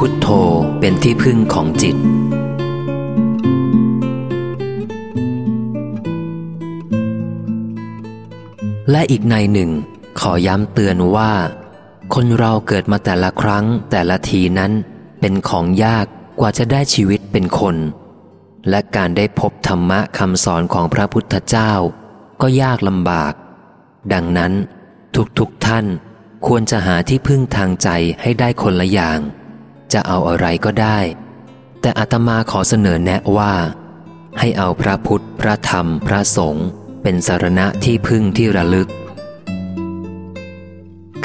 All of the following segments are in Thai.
พุทโธเป็นที่พึ่งของจิต และอีกในหนึ่ง ขอย้ำเตือนว่า คนเราเกิดมาแต่ละครั้งแต่ละทีนั้น เป็นของยากกว่าจะได้ชีวิตเป็นคน และการได้พบธรรมะคำสอนของพระพุทธเจ้า ก็ยากลำบาก ดังนั้นทุกๆทท่านควรจะหาที่พึ่งทางใจให้ได้คนละอย่าง จะเอาอะไรก็ได้ แต่อาตมาขอเสนอแนะว่า ให้เอาพระพุทธ พระธรรม พระสงฆ์เป็นสารณะที่พึ่งที่ระลึก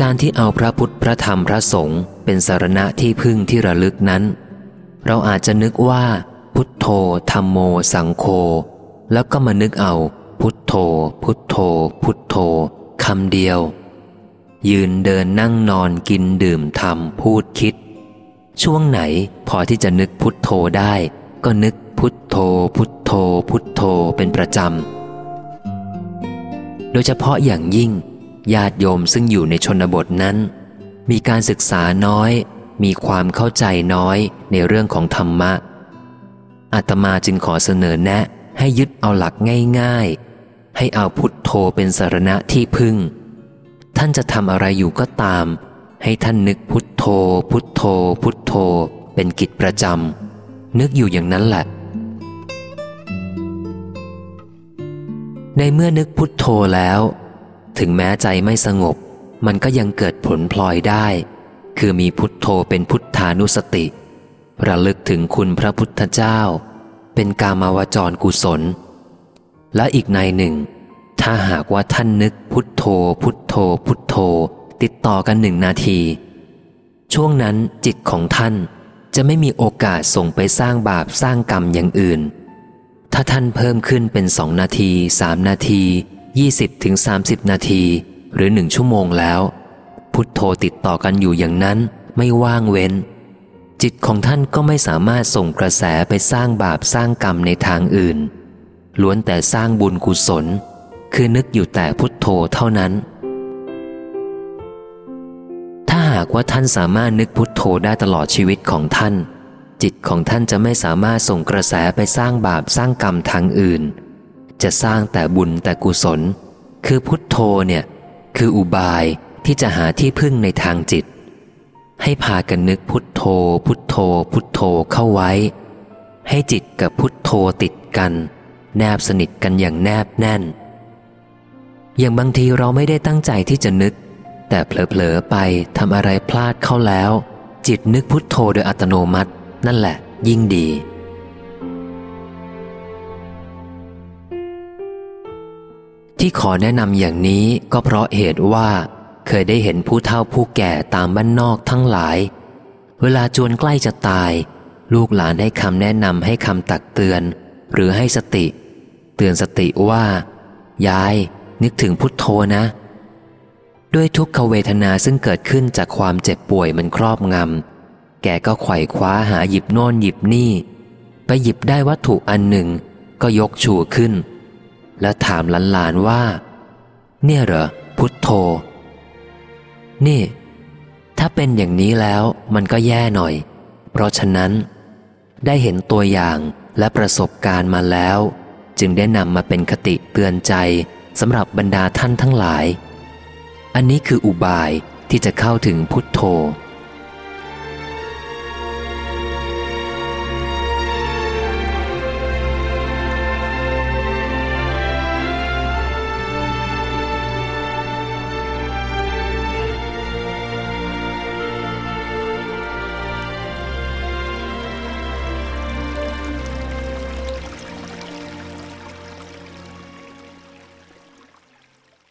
การที่เอาพระพุทธ พระธรรม พระสงฆ์เป็นสารณะที่พึ่งที่ระลึกนั้น เราอาจจะนึกว่าพุทโธธรรมโม สังโฆแล้วก็มานึกเอาพุทโธ พุทโธ พุทโธคำเดียว ยืนเดินนั่งนอนกินดื่มทำพูดคิด ช่วงไหนพอที่จะนึกพุทโธได้ ก็นึกพุทโธ พุทโธ พุทโธเป็นประจำ โดยเฉพาะอย่างยิ่ง ญาติโยมซึ่งอยู่ในชนบทนั้น มีการศึกษาน้อย มีความเข้าใจน้อยในเรื่องของธรรมะอาตมาจึงขอเสนอแนะให้ยึดเอาหลักง่ายๆ ให้เอาพุทโธเป็นสารณะที่พึ่ง ท่านจะทำอะไรอยู่ก็ตาม ให้ท่านนึกพุท โธ พุทโธ พุทโธ เป็นกิจประจำนึกอยู่อย่างนั้นแหละ ในเมื่อนึกพุทโธแล้ว ถึงแม้ใจไม่สงบ มันก็ยังเกิดผลพลอยได้ คือมีพุทโธเป็นพุทธานุสติ ระลึกถึงคุณพระพุทธเจ้า เป็นกามาวจรกุศล และอีกในหนึ่ง ถ้าหากว่าท่านนึกพุทโธ พุทโธ พุทโธ ติดต่อกันหนึ่งนาที ช่วงนั้นจิตของท่านจะไม่มีโอกาสส่งไปสร้างบาปสร้างกรรมอย่างอื่น ถ้าท่านเพิ่มขึ้นเป็นสองนาทีสามนาทียี่สิบถึงสามสิบนาที หรือหนึ่งชั่วโมงแล้ว พุทโธติดต่อกันอยู่อย่างนั้นไม่ว่างเว้น จิตของท่านก็ไม่สามารถส่งกระแสไปสร้างบาปสร้างกรรมในทางอื่น ล้วนแต่สร้างบุญกุศล คือนึกอยู่แต่พุทโธเท่านั้น หากว่าท่านสามารถนึกพุทโธได้ตลอดชีวิตของท่าน จิตของท่านจะไม่สามารถส่งกระแสไปสร้างบาปสร้างกรรมทางอื่น จะสร้างแต่บุญแต่กุศล คือพุทโธเนี่ยคืออุบายที่จะหาที่พึ่งในทางจิต ให้พากันนึกพุทโธ พุทโธ พุทโธเข้าไว้ ให้จิตกับพุทโธติดกัน แนบสนิทกันอย่างแนบแน่น อย่างบางทีเราไม่ได้ตั้งใจที่จะนึก แต่เผลอๆไปทำอะไรพลาดเข้าแล้ว จิตนึกพุทโธโดยอัตโนมัติ นั่นแหละ ยิ่งดี ที่ขอแนะนำอย่างนี้ก็เพราะเหตุว่า เคยได้เห็นผู้เฒ่าผู้แก่ตามบ้านนอกทั้งหลาย เวลาจวนใกล้จะตาย ลูกหลานให้คำแนะนำให้คำตักเตือน หรือให้สติ เตือนสติว่า ยาย นึกถึงพุทโธนะ ด้วยทุกขเวทนาซึ่งเกิดขึ้นจากความเจ็บป่วยมันครอบงำ แกก็ไขว่คว้าหาหยิบโน่นหยิบนี่ ไปหยิบได้วัตถุอันหนึ่ง ก็ยกชูขึ้น แล้วถามหลานๆว่า เนี่ยเหรอ พุทโธ นี่ ถ้าเป็นอย่างนี้แล้วมันก็แย่หน่อย เพราะฉะนั้น ได้เห็นตัวอย่างและประสบการณ์มาแล้ว จึงได้นำมาเป็นคติเตือนใจสำหรับบรรดาท่านทั้งหลาย อันนี้คืออุบายที่จะเข้าถึงพุทโธ